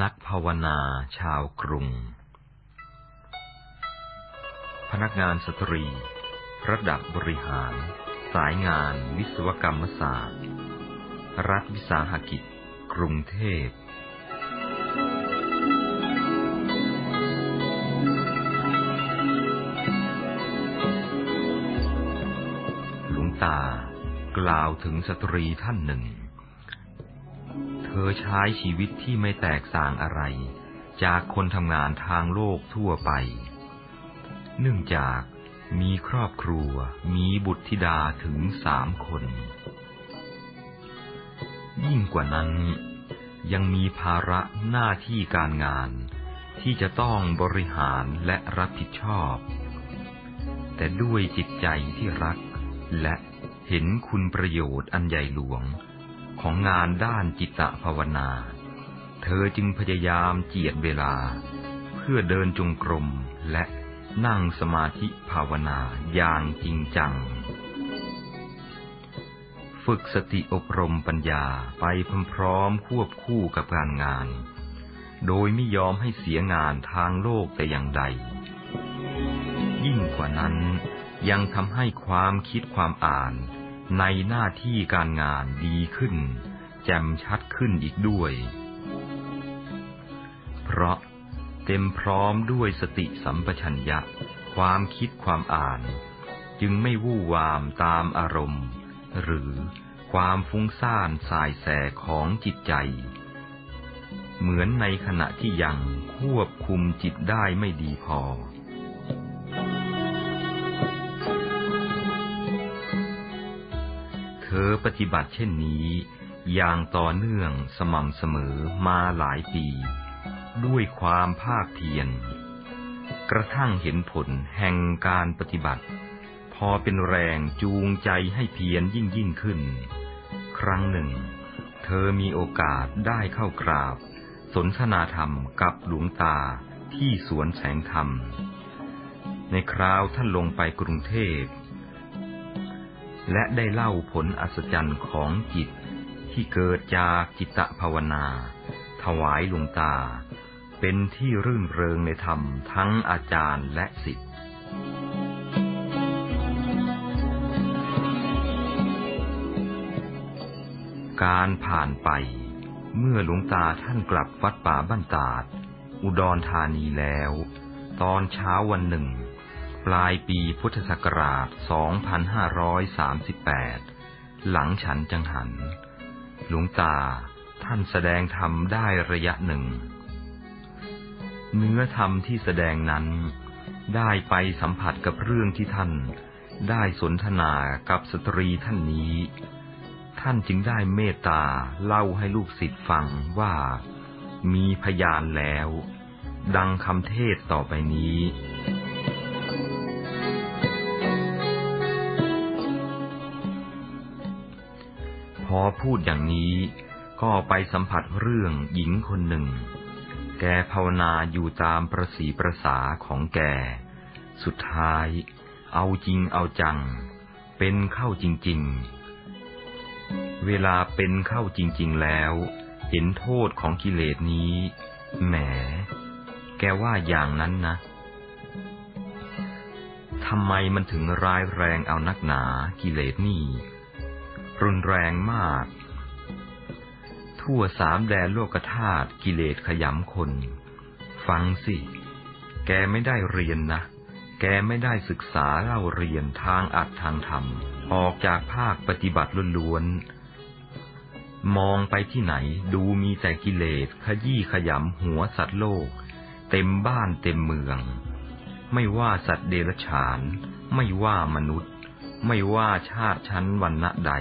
นักภาวนาชาวกรุง พนักงานสตรี ระดับบริหาร สายงานวิศวกรรมศาสตร์ รัฐวิสาหกิจ กรุงเทพหลวงตากล่าวถึงสตรีท่านหนึ่ง ธอใช้ชีวิตที่ไม่แตกต่างอะไร จากคนทำงานทางโลกทั่วไป เนื่องจากมีครอบครัวมีบุตรธิดาถึงสามคน ยิ่งกว่านั้น ยังมีภาระหน้าที่การงาน ที่จะต้องบริหารและรับผิดชอบ แต่ด้วยจิตใจที่รักและเห็นคุณประโยชน์อันใหญ่หลวง ของงานด้านจิตตภาวนา เธอจึงพยายามเจียดเวลา เพื่อเดินจงกรมและนั่งสมาธิภาวนาอย่างจริงจัง ฝึกสติอบรมปัญญาไปพร้อมๆควบคู่กับการงาน โดยไม่ยอมให้เสียงานทางโลกแต่อย่างใด ยิ่งกว่านั้นยังทำให้ความคิดความอ่าน ในหน้าที่การงานดีขึ้น แจ่มชัดขึ้นอีกด้วย เพราะเต็มพร้อมด้วยสติสัมปชัญญะ ความคิดความอ่าน จึงไม่วู่วามตามอารมณ์ หรือความฟุ้งซ่านสายแสของจิตใจ เหมือนในขณะที่ยังควบคุมจิตได้ไม่ดีพอ อปฏิบัติเช่นนี้ อย่างต่อเนื่องสม่ำเสมอมาหลายปี ด้วยความภาคเพียรกระทั่งเห็นผลแห่งการปฏิบัติ พอเป็นแรงจูงใจให้เพียรยิ่งยิ่งขึ้น ครั้งหนึ่ง เธอมีโอกาสได้เข้ากราบ สนทนาธรรมกับหลวงตาที่สวนแสงธรรม ในคราวท่านลงไปกรุงเทพ และได้เล่าผลอัศจรรย์ของจิต ที่เกิดจากจิตตภาวนา ถวายหลวงตา เป็นที่รื่นเริงในธรรมทั้งอาจารย์และศิษย์การผ่านไป เมื่อหลวงตาท่านกลับวัดป่าบ้านตาด อุดรธานีแล้ว ตอนเช้าวันหนึ่ง ปลายปีพุทธศักราช 2538 หลังฉันจังหัน หลวงตาท่านแสดงธรรมได้ระยะหนึ่ง เนื้อธรรมที่แสดงนั้น ได้ไปสัมผัสกับเรื่องที่ท่าน ได้สนทนากับสตรีท่านนี้ ท่านจึงได้เมตตาเล่าให้ลูกศิษย์ฟังว่ามีพยานแล้ว ดังคำเทศต่อไปนี้ อพูดอย่างนี้ ก็ไปสัมผัสเรื่องหญิงคนหนึ่ง แกภาวนาอยู่ตามประสีประสาของแก สุดท้าย เอาจริงเอาจัง เป็นเข้าจริง ๆ เวลาเป็นเข้าจริง ๆ แล้ว เห็นโทษของกิเลสนี้ แหม แกว่าอย่างนั้นนะทำไมมันถึงร้ายแรงเอานักหนากิเลสนี่ รุนแรงมาก ทั่วสามแดนโลกธาตุกิเลสขยำคน ฟังสิ แกไม่ได้เรียนนะ แกไม่ได้ศึกษาเล่าเรียนทางอัดทางธรรม ออกจากภาคปฏิบัติล้วนๆ มองไปที่ไหนดูมีแต่กิเลสขยี้ขยำหัวสัตว์โลก เต็มบ้านเต็มเมือง ไม่ว่าสัตว์เดรัจฉาน ไม่ว่ามนุษย์ไม่ว่าชาติชั้นวันณะใด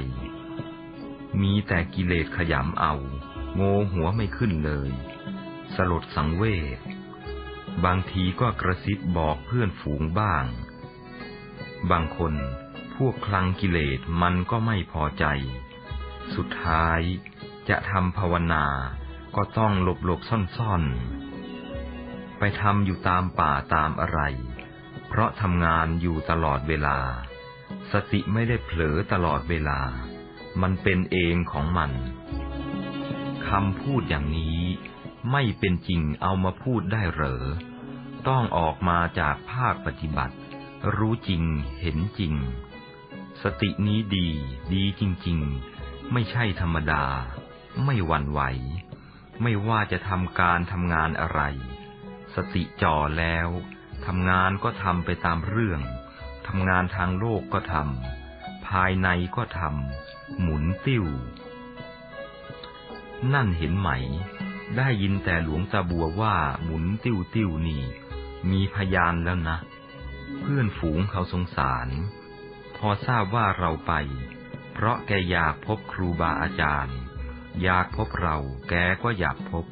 มีแต่กิเลสขยำเอา โงหัวไม่ขึ้นเลย สลดสังเวชบางทีก็กระซิบบอกเพื่อนฝูงบ้าง บางคนพวกคลังกิเลสมันก็ไม่พอใจ สุดท้ายจะทำภาวนาก็ต้องหลบหลบซ่อนซ่อนไปทำอยู่ตามป่าตามอะไร เพราะทำงานอยู่ตลอดเวลา สติไม่ได้เผลอตลอดเวลา มันเป็นเองของมันคำพูดอย่างนี้ไม่เป็นจริงเอามาพูดได้เหรอ ต้องออกมาจากภาคปฏิบัติ รู้จริงเห็นจริง สตินี้ดีดีจริง ๆ ไม่ใช่ธรรมดา ไม่หวั่นไหว ไม่ว่าจะทำการทำงานอะไร สติจ่อแล้วทำงานก็ทำไปตามเรื่องทำงานทางโลกก็ทำ ภายในก็ทำหมุนติ้ว นั่นเห็นไหม ได้ยินแต่หลวงตาบัวว่าหมุนติ้วติ้วนี่ มีพยานแล้วนะ เพื่อนฝูงเขาสงสาร พอทราบว่าเราไป เพราะแกอยากพบครูบาอาจารย์ อยากพบเราแกก็อยากพบ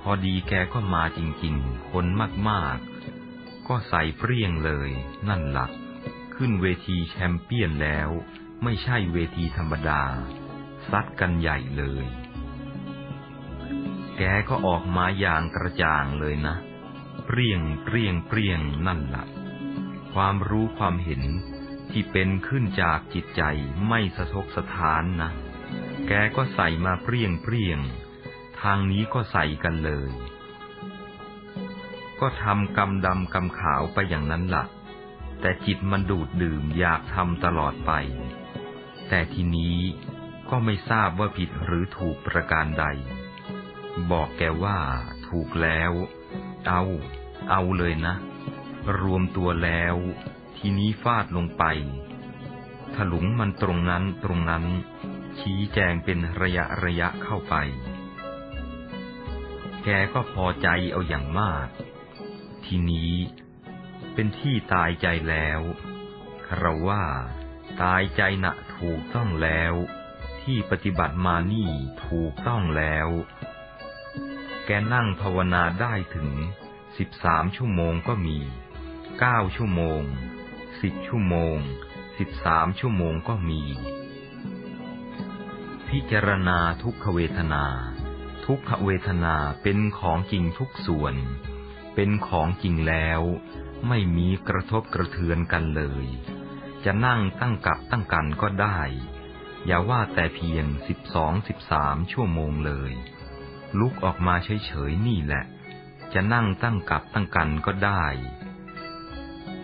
พอดีแกก็มาจริง ๆ คนมาก ๆ ก็ใส่เปรี้ยงเลยนั่นหลัก ขึ้นเวทีแชมเปี้ยนแล้ว ไม่ใช่เวทีธรรมดา ซัดกันใหญ่เลย แกก็ออกมาอย่างกระจ่างเลยนะ เปรี้ยงเปรี้ยงเปรี้ยงนั่นหลักความรู้ความเห็นที่เป็นขึ้นจากจิตใจไม่สะทกสะท้านนะ แกก็ใส่มาเปรี้ยงเปรี้ยง ทางนี้ก็ใส่กันเลย ก็ทำกำดำกำขาวไปอย่างนั้นละ่ะ แต่จิตมันดูดดื่มอยากทำตลอดไป แต่ทีนี้ก็ไม่ทราบว่าผิดหรือถูกประการใด บอกแกว่าถูกแล้ว เอา เอาเลยนะ รวมตัวแล้ว ทีนี้ฟาดลงไป ถลุงมันตรงนั้นตรงนั้น ชี้แจงเป็นระยะระยะเข้าไป แกก็พอใจเอาอย่างมาก ทีนี้ เป็นที่ตายใจแล้วเราว่าตายใจนะถูกต้องแล้ว ที่ปฏิบัติมานี่ถูกต้องแล้ว แกนั่งภาวนาได้ถึงสิบสามชั่วโมงก็มีเก้าชั่วโมงสิบชั่วโมงสิบสามชั่วโมงก็มี พิจารณาทุกขเวทนา ทุกขเวทนาเป็นของจริงทุกส่วน เป็นของจริงแล้ว ไม่มีกระทบกระเทือนกันเลย จะนั่งตั้งกับตั้งกันก็ได้ อย่าว่าแต่เพียงสิบสองสิบสามชั่วโมงเลย ลุกออกมาเฉยๆนี่แหละ จะนั่งตั้งกับตั้งกันก็ได้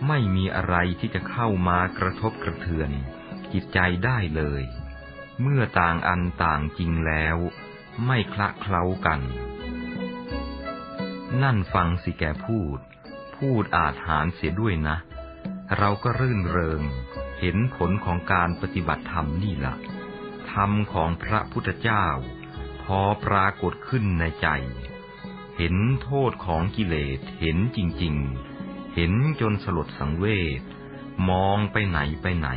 ไม่มีอะไรที่จะเข้ามากระทบกระเทือน จิตใจได้เลย เมื่อต่างอันต่างจริงแล้ว ไม่คละเคล้ากัน นั่นฟังสิแกพูด พูดอาจหารเสียด้วยนะ เราก็รื่นเริง เห็นผลของการปฏิบัติธรรมนี่ละธรรมของพระพุทธเจ้า พอปรากฏขึ้นในใจ เห็นโทษของกิเลสเห็นจริง ๆ เห็นจนสลดสังเวชมองไปไหนไปไหน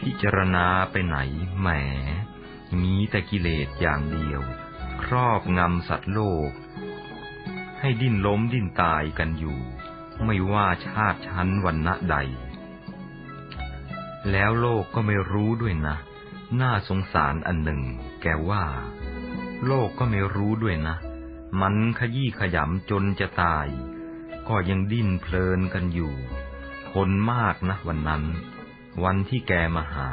พิจารณาไปไหนแหมมีแต่กิเลสอย่างเดียว ครอบงำสัตว์โลก ให้ดิ้นล้มดิ้นตายกันอยู่ ไม่ว่าชาติชั้นวันณะใด แล้วโลกก็ไม่รู้ด้วยนะ น่าสงสารอันหนึ่ง แกว่า โลกก็ไม่รู้ด้วยนะ มันขยี้ขยำจนจะตาย ก็ยังดิ้นเพลินกันอยู่ คนมากนะวันนั้น วันที่แกมาหา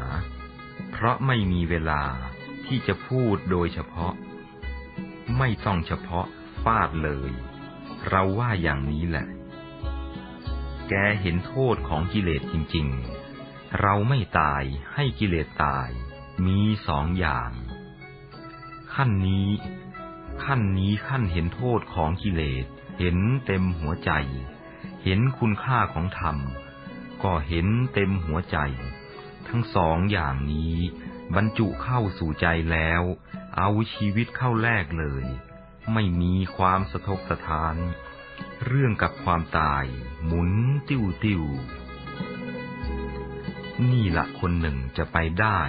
เพราะไม่มีเวลาที่จะพูดโดยเฉพาะ ไม่ต้องเฉพาะฟาดเลย เราว่าอย่างนี้แหละ แกเห็นโทษของกิเลสจริง ๆ เราไม่ตายให้กิเลสตาย มีสองอย่าง ขั้นนี้ ขั้นนี้ขั้นเห็นโทษของกิเลส เห็นเต็มหัวใจ เห็นคุณค่าของธรรม ก็เห็นเต็มหัวใจ ทั้งสองอย่างนี้ บรรจุเข้าสู่ใจแล้ว เอาชีวิตเข้าแลกเลย ไม่มีความสะทกสะท้าน เรื่องกับความตายหมุนติ้วติ้วนี่ละคนหนึ่งจะไปได้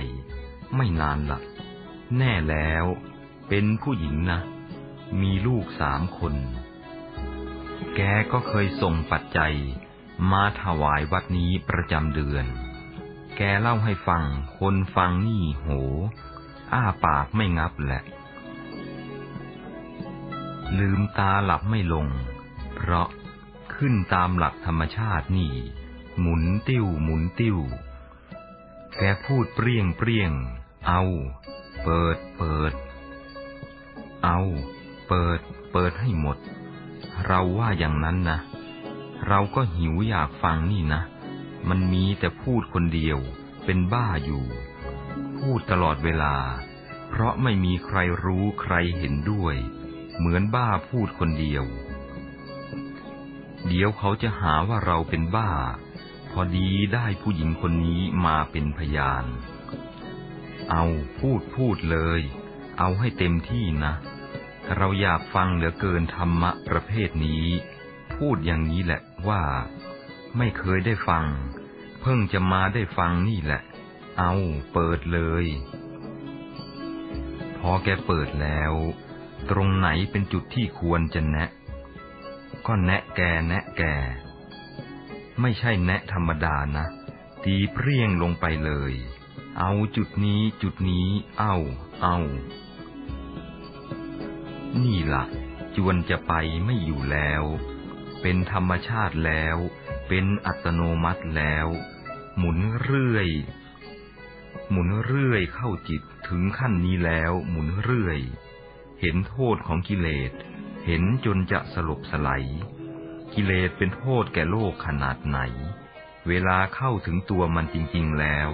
ไม่นานละแน่แล้วเป็นผู้หญิงนะ มีลูกสามคน แกก็เคยส่งปัจจัย มาถวายวัดนี้ประจำเดือน แกเล่าให้ฟัง คนฟังนี่โห อ้าปากไม่งับแหละ ลืมตาหลับไม่ลง เพราะขึ้นตามหลักธรรมชาตินี่ หมุนติ้วหมุนติ้ว แกพูดเปรี้ยงเปรี้ยง เอา เปิดเปิด เอา เปิด เปิดให้หมด เราว่าอย่างนั้นนะ เราก็หิวอยากฟังนี่นะ มันมีแต่พูดคนเดียว เป็นบ้าอยู่ พูดตลอดเวลา เพราะไม่มีใครรู้ใครเห็นด้วย เหมือนบ้าพูดคนเดียว เดี๋ยวเขาจะหาว่าเราเป็นบ้า พอดีได้ผู้หญิงคนนี้มาเป็นพยาน เอาพูดพูดเลย เอาให้เต็มที่นะ เราอยากฟังเหลือเกินธรรมะประเภทนี้ พูดอย่างนี้แหละว่า ไม่เคยได้ฟัง เพิ่งจะมาได้ฟังนี่แหละ เอาเปิดเลย พอแกเปิดแล้ว ตรงไหนเป็นจุดที่ควรจะแนะ ก็แนะแกแนะแก ไม่ใช่แนะธรรมดานะ ตีเปรี้ยงลงไปเลย เอาจุดนี้จุดนี้ เอาเอานี่ละ่ะ จวนจะไปไม่อยู่แล้ว เป็นธรรมชาติแล้ว เป็นอัตโนมัติแล้ว หมุนเรื่อย หมุนเรื่อยเข้าจิตถึงขั้นนี้แล้ว หมุนเรื่อย เห็นโทษของกิเลส เห็นจนจะสลบสไลด์กิเลสเป็นโทษแก่โลกขนาดไหน เวลาเข้าถึงตัวมันจริง ๆ แล้ว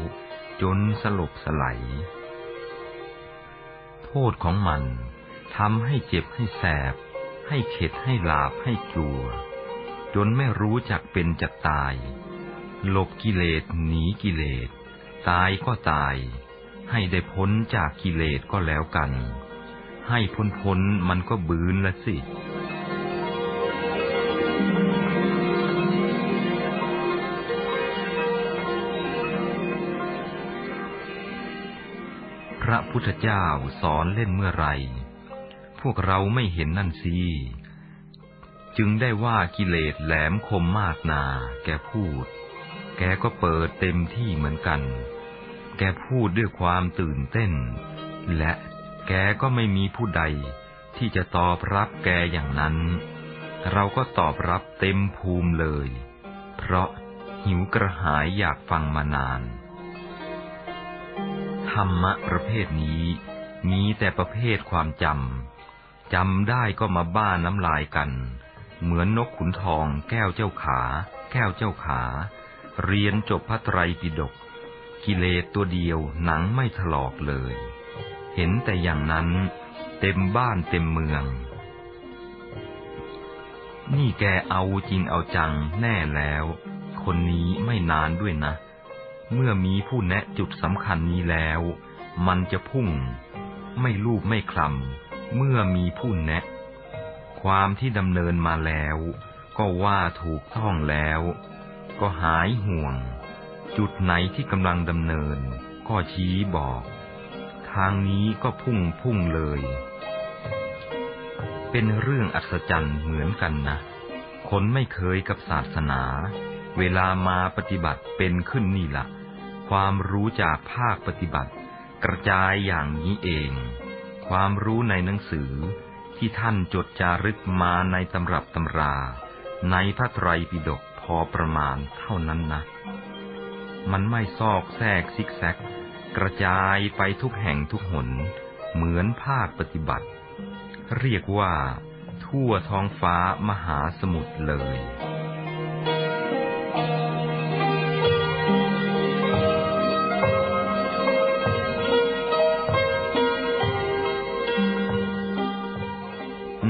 จนสลบสไลด์โทษของมันทำให้เจ็บให้แสบ ให้เข็ดให้ลาบให้กลัว จนไม่รู้จักเป็นจักตาย หลบกิเลสหนีกิเลส ตายก็ตาย ให้ได้พ้นจากกิเลสก็แล้วกัน ให้พ้นพ้นมันก็บืนละสิ พระพุทธเจ้าสอนเล่นเมื่อไร พวกเราไม่เห็นนั่นสิจึงได้ว่ากิเลสแหลมคมมากนา แกพูด แกก็เปิดเต็มที่เหมือนกัน แกพูดด้วยความตื่นเต้น และ แกก็ไม่มีผู้ใด ที่จะตอบรับแกอย่างนั้น เราก็ตอบรับเต็มภูมิเลย เพราะหิวกระหายอยากฟังมานาน ธรรมะประเภทนี้มีแต่ประเภทความจำ จำได้ก็มาบ้าน้ำลายกัน เหมือนนกขุนทองแก้วเจ้าขา แก้วเจ้าขา เรียนจบพระไตรปิฎกกิเลสตัวเดียวหนังไม่ถลอกเลย เห็นแต่อย่างนั้น เต็มบ้านเต็มเมือง นี่แกเอาจริงเอาจังแน่แล้ว คนนี้ไม่นานด้วยนะ เมื่อมีผู้แนะจุดสำคัญนี้แล้ว มันจะพุ่ง ไม่ลูบไม่คลำเมื่อมีผู้แนะ ความที่ดำเนินมาแล้ว ก็ว่าถูกต้องแล้ว ก็หายห่วง จุดไหนที่กำลังดำเนิน ก็ชี้บอก ทางนี้ก็พุ่งพุ่งเลย เป็นเรื่องอัศจรรย์เหมือนกันนะ คนไม่เคยกับศาสนา เวลามาปฏิบัติเป็นขึ้นนี่ละ ความรู้จากภาคปฏิบัติ กระจายอย่างนี้เอง ความรู้ในหนังสือที่ท่านจดจารึกมาในตำรับตำรา ในพระไตรปิฎกพอประมาณเท่านั้นนะ มันไม่ซอกแซกซิกแซก กระจายไปทุกแห่งทุกหน เหมือนภาคปฏิบัติ เรียกว่าทั่วท้องฟ้ามหาสมุทรเลย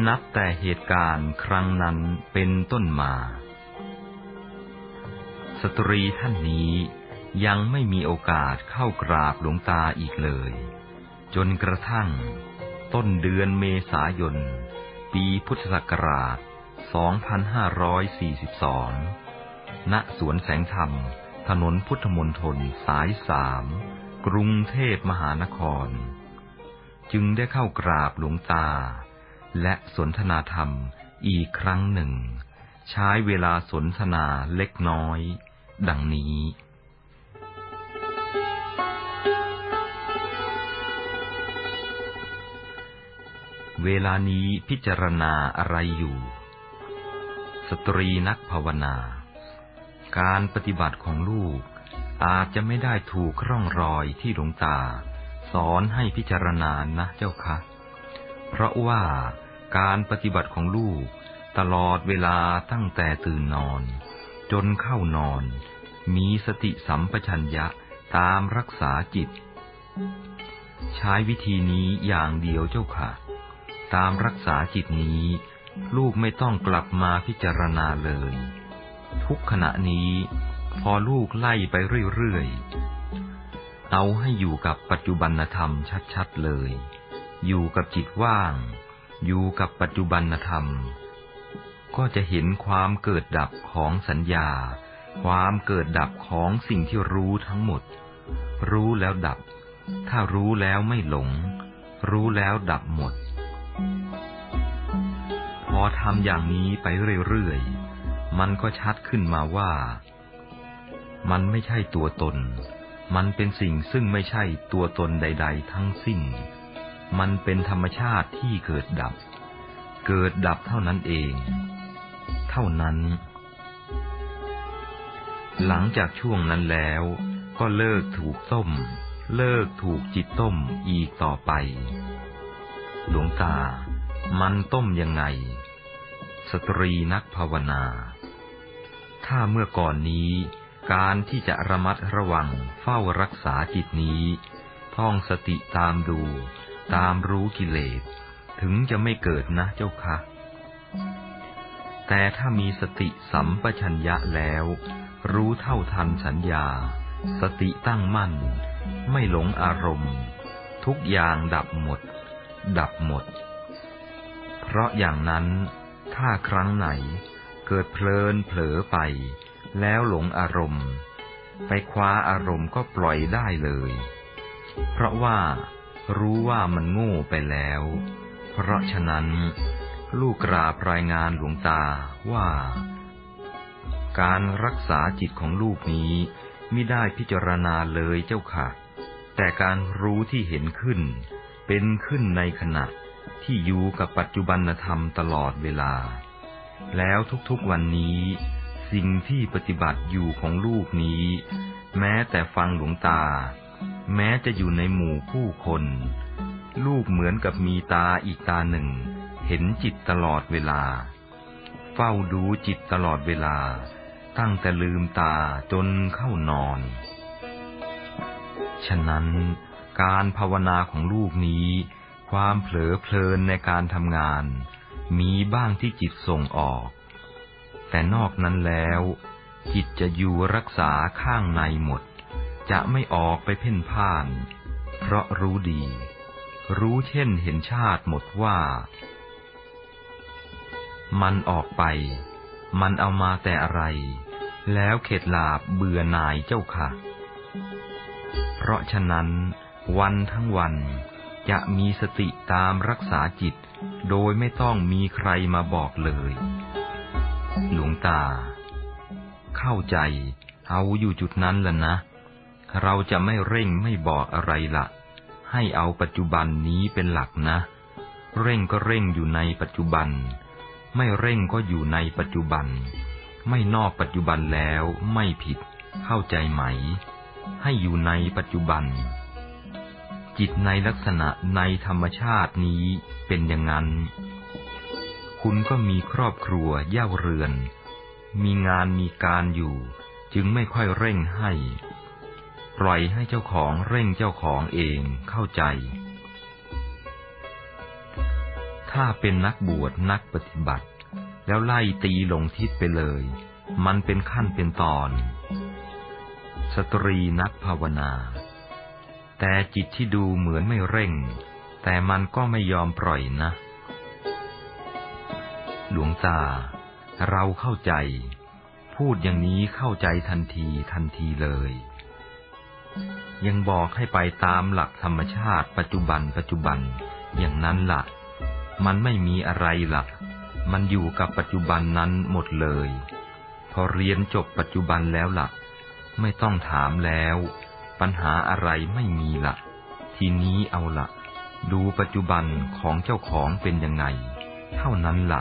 นับแต่เหตุการณ์ครั้งนั้นเป็นต้นมา สตรีท่านนี้ ยังไม่มีโอกาสเข้ากราบหลวงตาอีกเลย จนกระทั่ง ต้นเดือนเมษายน ปีพุทธศักราช 2542 ณ สวนแสงธรรม ถนนพุทธมนตรสายสาม กรุงเทพมหานคร จึงได้เข้ากราบหลวงตา และสนทนาธรรมอีกครั้งหนึ่ง ใช้เวลาสนทนาเล็กน้อย ดังนี้ เวลานี้พิจารณาอะไรอยู่ สตรีนักภาวนา การปฏิบัติของลูก อาจจะไม่ได้ถูกร่องรอยที่หลวงตา สอนให้พิจารณานะเจ้าคะ เพราะว่าการปฏิบัติของลูกตลอดเวลาตั้งแต่ตื่นนอน จนเข้านอน มีสติสัมปชัญญะตามรักษาจิต ใช้วิธีนี้อย่างเดียวเจ้าค่ะ ตามรักษาจิตนี้ ลูกไม่ต้องกลับมาพิจารณาเลย ทุกขณะนี้ พอลูกไล่ไปเรื่อยๆ เอาให้อยู่กับปัจจุบันธรรมชัดๆเลย อยู่กับจิตว่าง อยู่กับปัจจุบันธรรม ก็จะเห็นความเกิดดับของสัญญา ความเกิดดับของสิ่งที่รู้ทั้งหมด รู้แล้วดับ ถ้ารู้แล้วไม่หลง รู้แล้วดับหมด ทำอย่างนี้ไปเรื่อยๆ มันก็ชัดขึ้นมาว่า มันไม่ใช่ตัวตน มันเป็นสิ่งซึ่งไม่ใช่ตัวตนใด ๆ ทั้งสิ้น มันเป็นธรรมชาติที่เกิดดับ เกิดดับเท่านั้นเอง เท่านั้น หลังจากช่วงนั้นแล้ว ก็เลิกถูกต้ม เลิกถูกจิตต้มอีกต่อไป หลวงตามันต้มยังไง สตรีนักภาวนา ถ้าเมื่อก่อนนี้ การที่จะระมัดระวังเฝ้ารักษาจิตนี้ท่องสติตามดู ตามรู้กิเลส ถึงจะไม่เกิดนะเจ้าคะแต่ถ้ามีสติสัมปชัญญะแล้ว รู้เท่าทันสัญญา สติตั้งมั่น ไม่หลงอารมณ์ ทุกอย่างดับหมด ดับหมด เพราะอย่างนั้น ถ้าครั้งไหน เกิดเพลินเผลอไป แล้วหลงอารมณ์ ไปคว้าอารมณ์ก็ปล่อยได้เลย เพราะว่ารู้ว่ามันโง่ไปแล้ว เพราะฉะนั้น ลูกกราบรายงานหลวงตาว่า การรักษาจิตของลูกนี้ไม่ได้พิจารณาเลยเจ้าค่ะ แต่การรู้ที่เห็นขึ้น เป็นขึ้นในขณะ ที่อยู่กับปัจจุบันธรรมตลอดเวลา แล้วทุกๆวันนี้ สิ่งที่ปฏิบัติอยู่ของลูกนี้ แม้แต่ฟังหลวงตา แม้จะอยู่ในหมู่ผู้คน ลูกเหมือนกับมีตาอีกตาหนึ่ง เห็นจิตตลอดเวลา เฝ้าดูจิตตลอดเวลา ตั้งแต่ลืมตาจนเข้านอน ฉะนั้นการภาวนาของลูกนี้ ความเผลอเพลินในการทำงาน มีบ้างที่จิตส่งออก แต่นอกนั้นแล้ว จิตจะอยู่รักษาข้างในหมด จะไม่ออกไปเพ่นพ่าน เพราะรู้ดี รู้เช่นเห็นชาติหมดว่า มันออกไป มันเอามาแต่อะไร แล้วเข็ดหลาบเบื่อหน่ายเจ้าค่ะ เพราะฉะนั้น วันทั้งวัน จะมีสติตามรักษาจิต โดยไม่ต้องมีใครมาบอกเลย หลวงตา เข้าใจ เอาอยู่จุดนั้นละนะ เราจะไม่เร่งไม่บอกอะไรละให้เอาปัจจุบันนี้เป็นหลักนะ เร่งก็เร่งอยู่ในปัจจุบัน ไม่เร่งก็อยู่ในปัจจุบัน ไม่นอกปัจจุบันแล้วไม่ผิด เข้าใจไหม ให้อยู่ในปัจจุบัน จิตในลักษณะในธรรมชาตินี้เป็นอย่างนั้น คุณก็มีครอบครัวเย่าเรือน มีงานมีการอยู่ จึงไม่ค่อยเร่งให้ ปล่อยให้เจ้าของเร่งเจ้าของเองเข้าใจ ถ้าเป็นนักบวชนักปฏิบัติ แล้วไล่ตีลงทิศไปเลย มันเป็นขั้นเป็นตอน สตรีนักภาวนา แต่จิตที่ดูเหมือนไม่เร่ง แต่มันก็ไม่ยอมปล่อยนะ หลวงตา เราเข้าใจ พูดอย่างนี้เข้าใจทันทีทันทีเลย ยังบอกให้ไปตามหลักธรรมชาติปัจจุบันปัจจุบันอย่างนั้นละ่ะ มันไม่มีอะไรละ่ะ มันอยู่กับปัจจุบันนั้นหมดเลย พอเรียนจบปัจจุบันแล้วละ่ะ ไม่ต้องถามแล้ว ปัญหาอะไรไม่มีละทีนี้เอาละดูปัจจุบันของเจ้าของเป็นยังไง เท่านั้นละ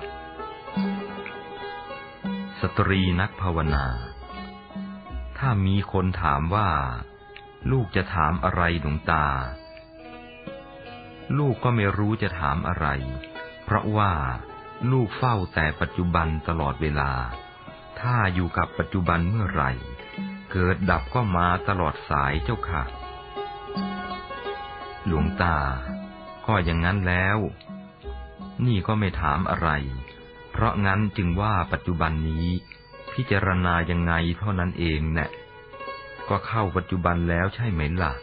สตรีนักภาวนา ถ้ามีคนถามว่า ลูกจะถามอะไรหลวงตา ลูกก็ไม่รู้จะถามอะไร เพเพราะว่าลูกเฝ้าแต่ปัจจุบันตลอดเวลา ถ้าอยู่กับปัจจุบันเมื่อไหร่ เกิดดับก็มาตลอดสายเจ้าค่ะ หลวงตา ก็อย่างนั้นแล้ว นี่ก็ไม่ถามอะไร เพราะงั้นจึงว่าปัจจุบันนี้ พิจารณายังไงเท่านั้นเองแนะก็เข้าปัจจุบันแล้วใช่ไหมล่ะ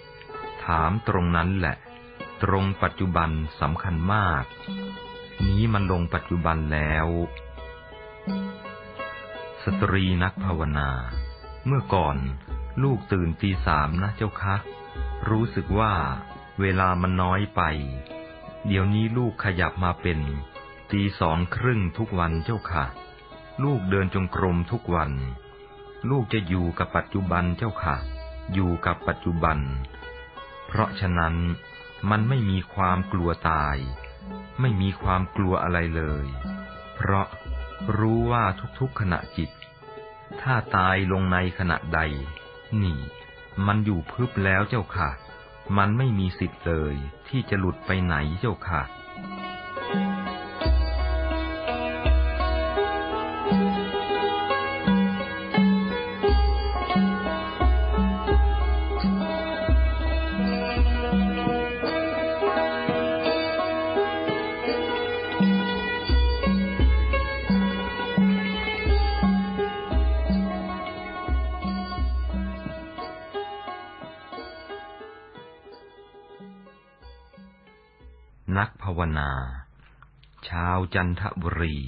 ถามตรงนั้นแหละ ตรงปัจจุบันสำคัญมาก นี้มันลงปัจจุบันแล้ว สตรีนักภาวนา เมื่อก่อนลูกตื่นตีสามนะเจ้าคะ รู้สึกว่าเวลามันน้อยไป เดี๋ยวนี้ลูกขยับมาเป็นตีสองครึ่งทุกวันเจ้าค่ะ ลูกเดินจงกรมทุกวัน ลูกจะอยู่กับปัจจุบันเจ้าค่ะ อยู่กับปัจจุบัน เพราะฉะนั้นมันไม่มีความกลัวตาย ไม่มีความกลัวอะไรเลย เพราะรู้ว่าทุกๆขณะจิต ถ้าตายลงในขณะใด นี่ มันอยู่พึบแล้วเจ้าค่ะ มันไม่มีสิทธิ์เลยที่จะหลุดไปไหนเจ้าค่ะาวนา ชาวจันทบุรี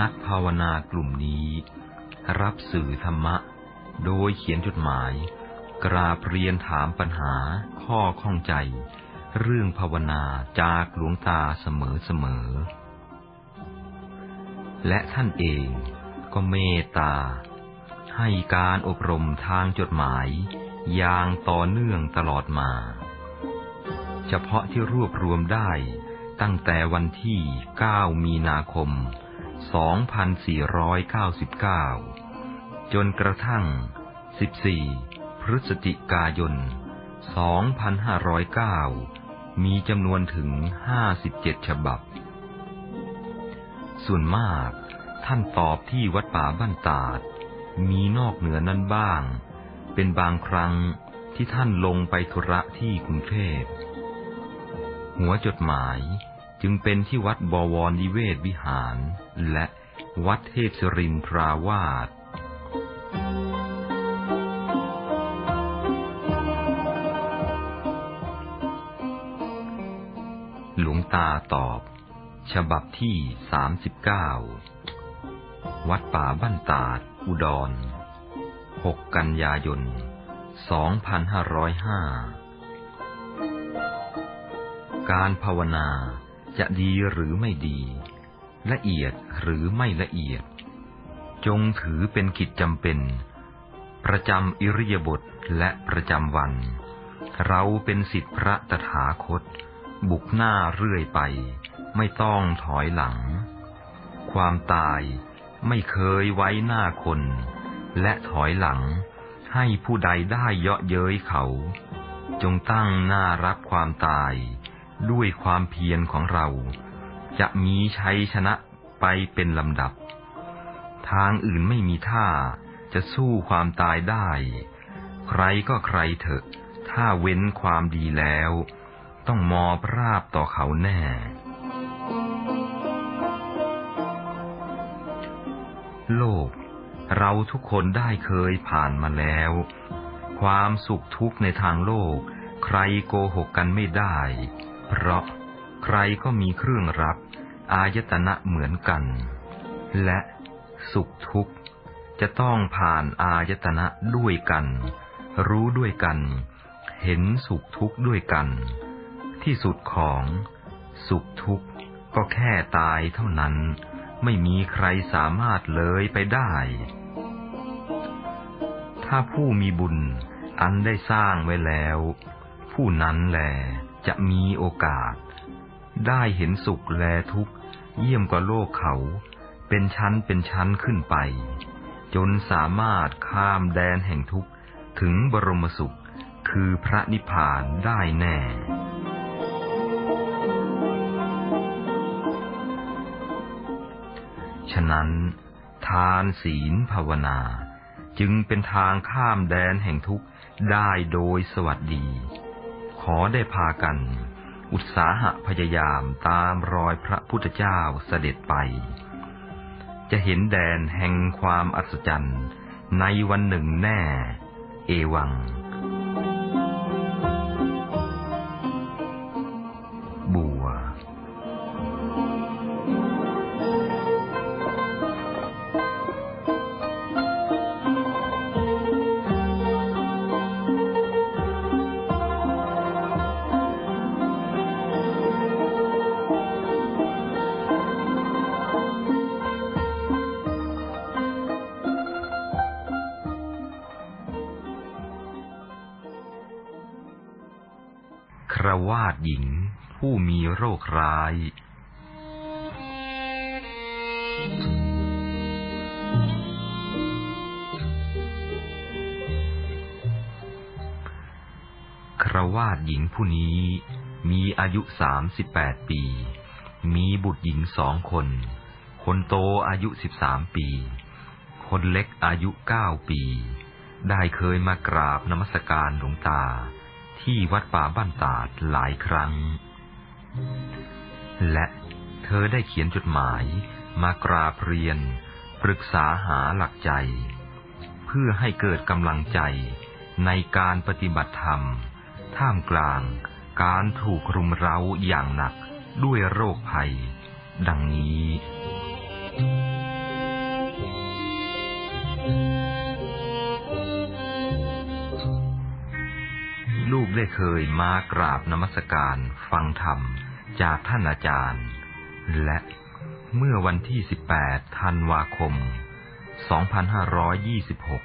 นักภาวนากลุ่มนี้ รับสื่อธรรมะ โดยเขียนจดหมาย กราบเรียนถามปัญหาข้อข้องใจ เรื่องภาวนาจากหลวงตาเสมอเสมอ และท่านเองก็เมตตา ให้การอบรมทางจดหมายอย่างต่อเนื่องตลอดมา เฉพาะที่รวบรวมได้ตั้งแต่วันที่ 9 มีนาคม 2499 จนกระทั่ง 14 พฤศจิกายน 2509 มีจำนวนถึง57ฉบับ ส่วนมากท่านตอบที่วัดป่าบ้านตาด มีนอกเหนือนั้นบ้าง เป็นบางครั้งที่ท่านลงไปธุระที่กรุงเทพ หัวจดหมายจึงเป็นที่วัดบวรนิเวศวิหาร และวัดเทพศรินทราวาส ตาตอบ ฉบับที่สามสิบเก้าวัดป่าบ้านตาด อุดรหกกันยายนสองพันห้าร้อยห้าการภาวนาจะดีหรือไม่ดี ละเอียดหรือไม่ละเอียด จงถือเป็นกิจจำเป็น ประจำอิริยาบถและประจำวัน เราเป็นสิทธิพระตถาคต บุกหน้าเรื่อยไป ไม่ต้องถอยหลัง ความตายไม่เคยไว้หน้าคน และถอยหลังให้ผู้ใดได้เยาะเย้ยเขา จงตั้งหน้ารับความตาย ด้วยความเพียรของเรา จะมีชัยชนะไปเป็นลำดับ ทางอื่นไม่มีท่าจะสู้ความตายได้ ใครก็ใครเถอะ ถ้าเว้นความดีแล้ว ต้องมอบราบต่อเขาแน่ โลก เราทุกคนได้เคยผ่านมาแล้ว ความสุขทุกข์ในทางโลก ใครโกหกกันไม่ได้ เพราะใครก็มีเครื่องรับ อายตนะเหมือนกัน และสุขทุกข์จะต้องผ่านอายตนะด้วยกัน รู้ด้วยกัน เห็นสุขทุกข์ด้วยกัน ที่สุดของ สุขทุกข์ก็แค่ตายเท่านั้น ไม่มีใครสามารถเลยไปได้ ถ้าผู้มีบุญอันได้สร้างไว้แล้ว ผู้นั้นแหลจะมีโอกาส ได้เห็นสุขแลทุกข์เยี่ยมกว่าโลกเขา เป็นชั้นเป็นชั้นขึ้นไป จนสามารถข้ามแดนแห่งทุกข์ถึงบรมสุขคือพระนิพพานได้แน่ ฉะนั้น ทานศีลภาวนา จึงเป็นทางข้ามแดนแห่งทุกข์ได้โดยสวัสดี ขอได้พากัน อุตสาหะพยายามตามรอยพระพุทธเจ้าเสด็จไป จะเห็นแดนแห่งความอัศจรรย์ในวันหนึ่งแน่ เอวัง วาดหญิง ผู้มีโรคร้าย ครวาดหญิงผู้นี้มีอายุสามสิบแปดปี มีบุตรหญิงสองคน คนโตอายุสิบสามปี คนเล็กอายุเก้าปี ได้เคยมากราบนมัสการหลวงตา ที่วัดป่าบ้านตาดหลายครั้ง และเธอได้เขียนจดหมายมากราบเรียน ปรึกษาหาหลักใจ เพื่อให้เกิดกำลังใจในการปฏิบัติธรรม ท่ามกลางการถูกรุมเร้าอย่างหนักด้วยโรคภัย ดังนี้ ได้เคยมากราบนมัสการฟังธรรมจากท่านอาจารย์ และเมื่อวันที่ 18 ธันวาคม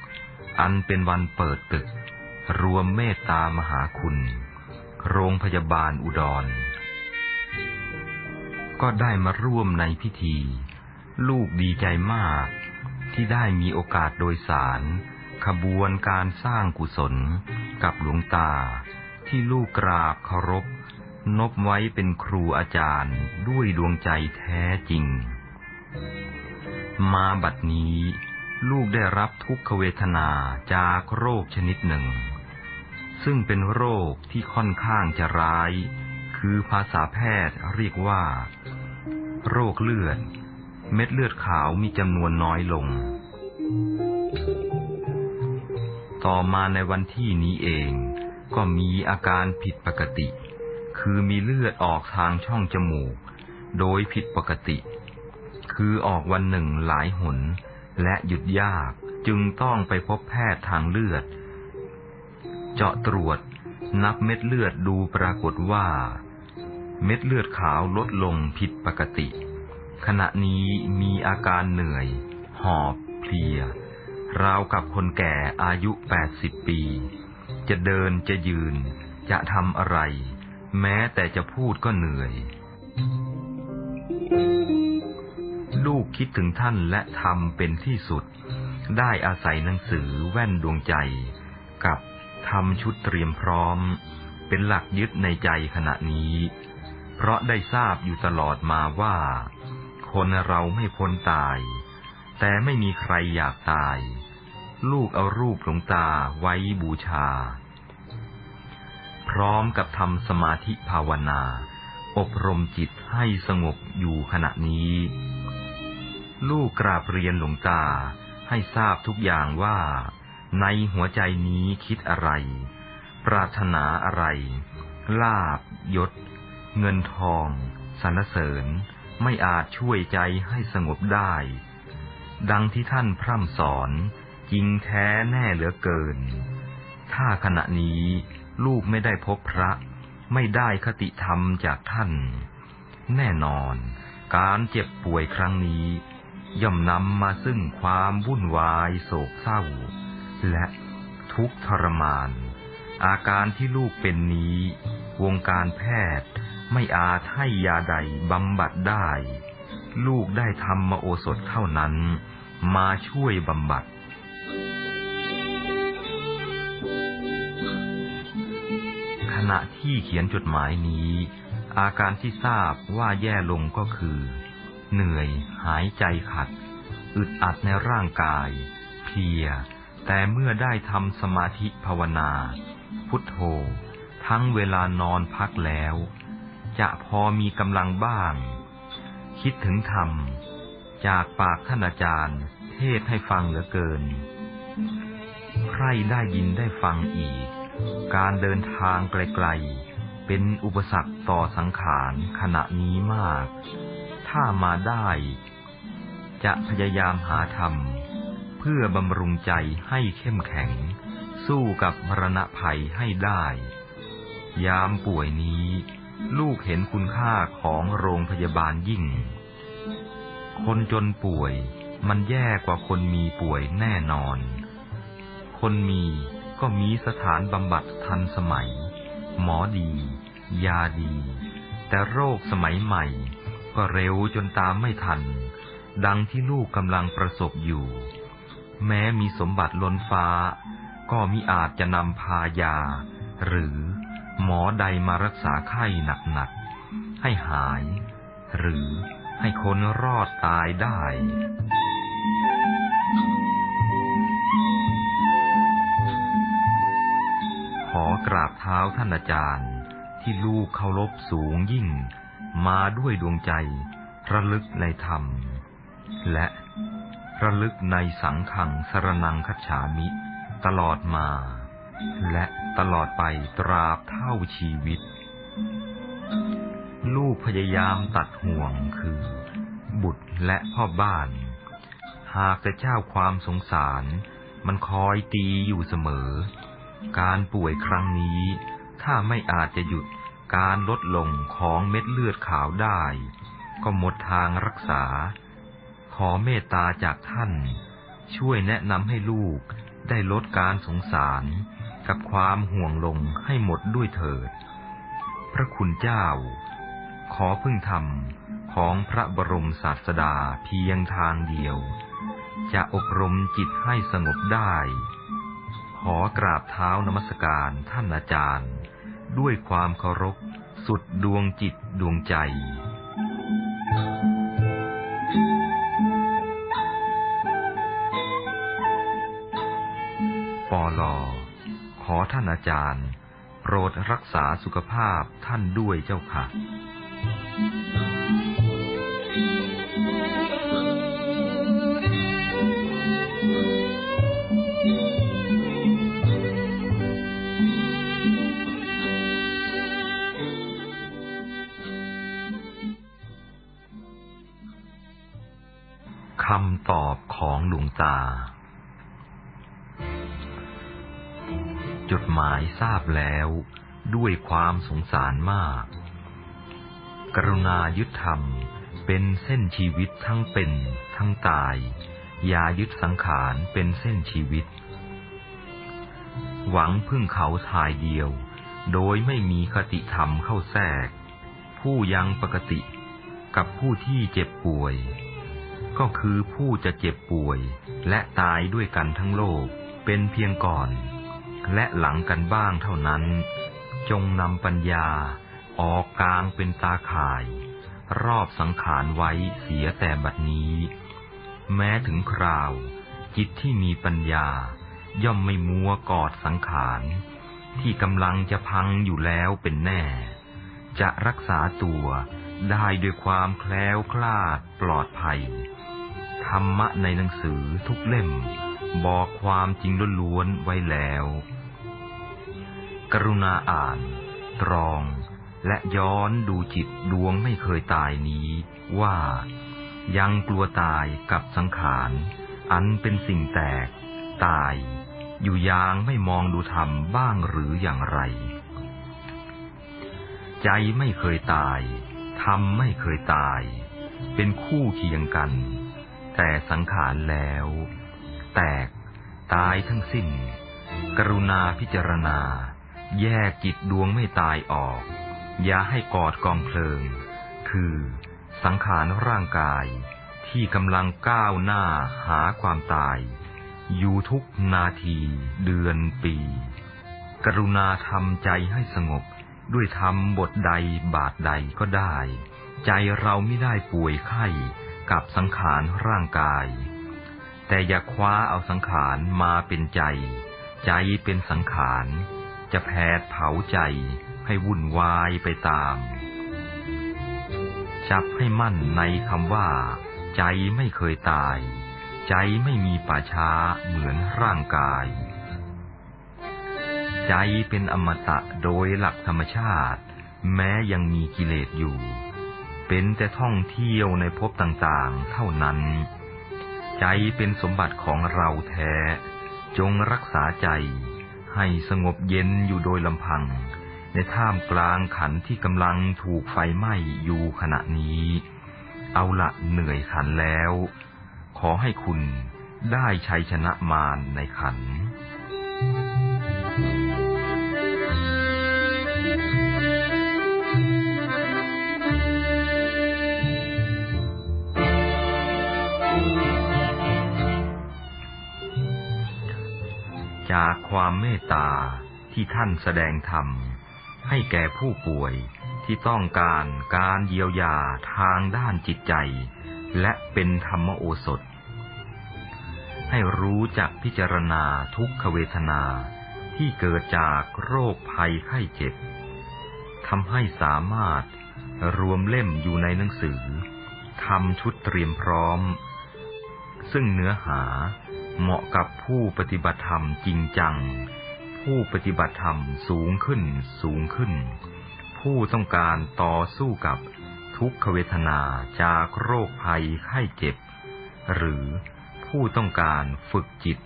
2526 อันเป็นวันเปิดตึก รวมเมตตามหาคุณ โรงพยาบาลอุดร ก็ได้มาร่วมในพิธี ลูกดีใจมาก ที่ได้มีโอกาสโดยสาร ขบวนการสร้างกุศลกับหลวงตา ที่ลูกกราบเคารพ นบไว้เป็นครูอาจารย์ด้วยดวงใจแท้จริง มาบัดนี้ ลูกได้รับทุกขเวทนาจากโรคชนิดหนึ่ง ซึ่งเป็นโรคที่ค่อนข้างจะร้าย คือภาษาแพทย์เรียกว่า โรคเลือด เม็ดเลือดขาวมีจำนวนน้อยลงต่อมาในวันที่นี้เอง ก็มีอาการผิดปกติ คือมีเลือดออกทางช่องจมูก โดยผิดปกติ คือออกวันหนึ่งหลายหน และหยุดยากจึงต้องไปพบแพทย์ทางเลือด เจาะตรวจนับเม็ดเลือดดูปรากฏว่า เม็ดเลือดขาวลดลงผิดปกติ ขณะนี้มีอาการเหนื่อย หอบเพลีย ราวกับคนแก่อายุ 80 ปี จะเดินจะยืน จะทำอะไร แม้แต่จะพูดก็เหนื่อย ลูกคิดถึงท่านและทำเป็นที่สุด ได้อาศัยหนังสือแว่นดวงใจ กับทำชุดเตรียมพร้อม เป็นหลักยึดในใจขณะนี้ เพราะได้ทราบอยู่ตลอดมาว่า คนเราไม่พ้นตาย แต่ไม่มีใครอยากตาย ลูกเอารูปหลวงตาไว้บูชา พร้อมกับทำสมาธิภาวนา อบรมจิตให้สงบอยู่ขณะนี้ ลูกกราบเรียนหลวงตาให้ทราบทุกอย่างว่า ในหัวใจนี้คิดอะไร ปรารถนาอะไร ลาบยศ เงินทองสรรเสริญไม่อาจช่วยใจให้สงบได้ ดังที่ท่านพร่ำสอน จริงแท้แน่เหลือเกิน ถ้าขณะนี้ลูกไม่ได้พบพระ ไม่ได้คติธรรมจากท่าน แน่นอน การเจ็บป่วยครั้งนี้ ย่อมนำมาซึ่งความวุ่นวายโศกเศร้า และทุกทรมาน อาการที่ลูกเป็นนี้ วงการแพทย์ไม่อาจให้ยาใดบำบัดได้ ลูกได้ทำมาโอสถเท่านั้น มาช่วยบำบัด ณะที่เขียนจดหมายนี้ อาการที่ทราบว่าแย่ลงก็คือ เหนื่อยหายใจขัด อึดอัดในร่างกาย เพลีย แต่เมื่อได้ทำสมาธิภาวนา พุทโธ ทั้งเวลานอนพักแล้ว จะพอมีกำลังบ้าง คิดถึงธรรม จากปากท่านอาจารย์ เทศให้ฟังเหลือเกิน ใครได้ยินได้ฟังอีก การเดินทางไกลๆ เป็นอุปสรรคต่อสังขารขณะนี้มาก ถ้ามาได้ จะพยายามหาธรรม เพื่อบำรุงใจให้เข้มแข็ง สู้กับมรณะภัยให้ได้ ยามป่วยนี้ ลูกเห็นคุณค่าของโรงพยาบาลยิ่ง คนจนป่วยมันแย่กว่าคนมีป่วยแน่นอน คนมี ก็มีสถานบำบัดทันสมัย หมอดี ยาดี แต่โรคสมัยใหม่ ก็เร็วจนตามไม่ทัน ดังที่ลูกกำลังประสบอยู่ แม้มีสมบัติล้นฟ้า ก็มิอาจจะนำพายา หรือหมอใดมารักษาไข้หนักๆ ให้หาย หรือให้คนรอดตายได้ อกราบเท้าท่านอาจารย์ ที่ลูกเคารพสูงยิ่ง มาด้วยดวงใจ ระลึกในธรรม และระลึกในสังขังสรนังคัจฉามิ ตลอดมา และตลอดไปตราบเท่าชีวิต ลูกพยายามตัดห่วงคือ บุตรและพ่อบ้าน หากแต่เจ้าความสงสาร มันคอยตีอยู่เสมอ การป่วยครั้งนี้ ถ้าไม่อาจจะหยุดการลดลงของเม็ดเลือดขาวได้ ก็หมดทางรักษา ขอเมตตาจากท่าน ช่วยแนะนำให้ลูกได้ลดการสงสารกับความห่วงลงให้หมดด้วยเถิด พระคุณเจ้า ขอพึ่งธรรมของพระบรมศาสดาเพียงทางเดียว จะอบรมจิตให้สงบได้ ขอกราบเท้านมัสการท่านอาจารย์ ด้วยความเคารพสุดดวงจิตดวงใจปลอขอท่านอาจารย์ โปรดรักษาสุขภาพท่านด้วยเจ้าค่ะ จดหมายทราบแล้ว ด้วยความสงสารมาก กรุณายึดธรรมเป็นเส้นชีวิตทั้งเป็นทั้งตาย อย่ายึดสังขารเป็นเส้นชีวิต หวังพึ่งเขาทายเดียว โดยไม่มีคติธรรมเข้าแทรก ผู้ยังปกติกับผู้ที่เจ็บป่วย ก็คือผู้จะเจ็บป่วยและตายด้วยกันทั้งโลกเป็นเพียงก่อน และหลังกันบ้างเท่านั้น จงนำปัญญา ออกกลางเป็นตาข่าย รอบสังขารไว้เสียแต่บัดนี้ แม้ถึงคราว จิตที่มีปัญญา ย่อมไม่มัวกอดสังขาร ที่กำลังจะพังอยู่แล้วเป็นแน่ จะรักษาตัวได้ด้วยความแคล้วคลาดปลอดภัย ธรรมะในหนังสือทุกเล่ม บอกความจริงล้วนๆไว้แล้ว กรุณาอ่าน ตรอง และย้อนดูจิตดวงไม่เคยตายนี้ว่ายังกลัวตายกับสังขาร อันเป็นสิ่งแตก ตาย อยู่ยางไม่มองดูธรรมบ้างหรืออย่างไร ใจไม่เคยตาย ธรรมไม่เคยตาย เป็นคู่เคียงกัน แต่สังขารแล้ว แตก ตายทั้งสิ้น กรุณาพิจารณา แยกจิตดวงไม่ตายออก อย่าให้กอดกองเพลิง คือสังขารร่างกายที่กำลังก้าวหน้าหาความตาย อยู่ทุกนาทีเดือนปี กรุณาทำใจให้สงบด้วยทำบทใดบาทใดก็ได้ ใจเราไม่ได้ป่วยไข้กับสังขารร่างกาย แต่อย่าคว้าเอาสังขารมาเป็นใจ ใจเป็นสังขาร จะแผดเผาใจให้วุ่นวายไปตาม จับให้มั่นในคำว่า ใจไม่เคยตาย ใจไม่มีป่าช้าเหมือนร่างกาย ใจเป็นอมตะโดยหลักธรรมชาติ แม้ยังมีกิเลสอยู่ เป็นแต่ท่องเที่ยวในภพต่างๆ เท่านั้น ใจเป็นสมบัติของเราแท้ จงรักษาใจ ให้สงบเย็นอยู่โดยลำพัง ในท่ามกลางขันที่กำลังถูกไฟไหม้อยู่ขณะนี้ เอาละเหนื่อยขันแล้ว ขอให้คุณได้ชัยชนะมารในขัน จากความเมตตาที่ท่านแสดงธรรม ให้แก่ผู้ป่วยที่ต้องการการเยียวยาทางด้านจิตใจ และเป็นธรรมโอสถ ให้รู้จักพิจารณาทุกขเวทนาที่เกิดจากโรคภัยไข้เจ็บทำให้สามารถรวมเล่มอยู่ในหนังสือทำชุดเตรียมพร้อม ซึ่งเนื้อหา เหมาะกับผู้ปฏิบัติธรรมจริงจัง ผู้ปฏิบัติธรรมสูงขึ้นสูงขึ้น ผู้ต้องการต่อสู้กับทุกขเวทนาจากโรคภัยไข้เจ็บ หรือผู้ต้องการฝึกจิต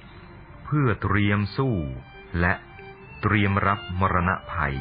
เพื่อเตรียมสู้และเตรียมรับมรณะภัย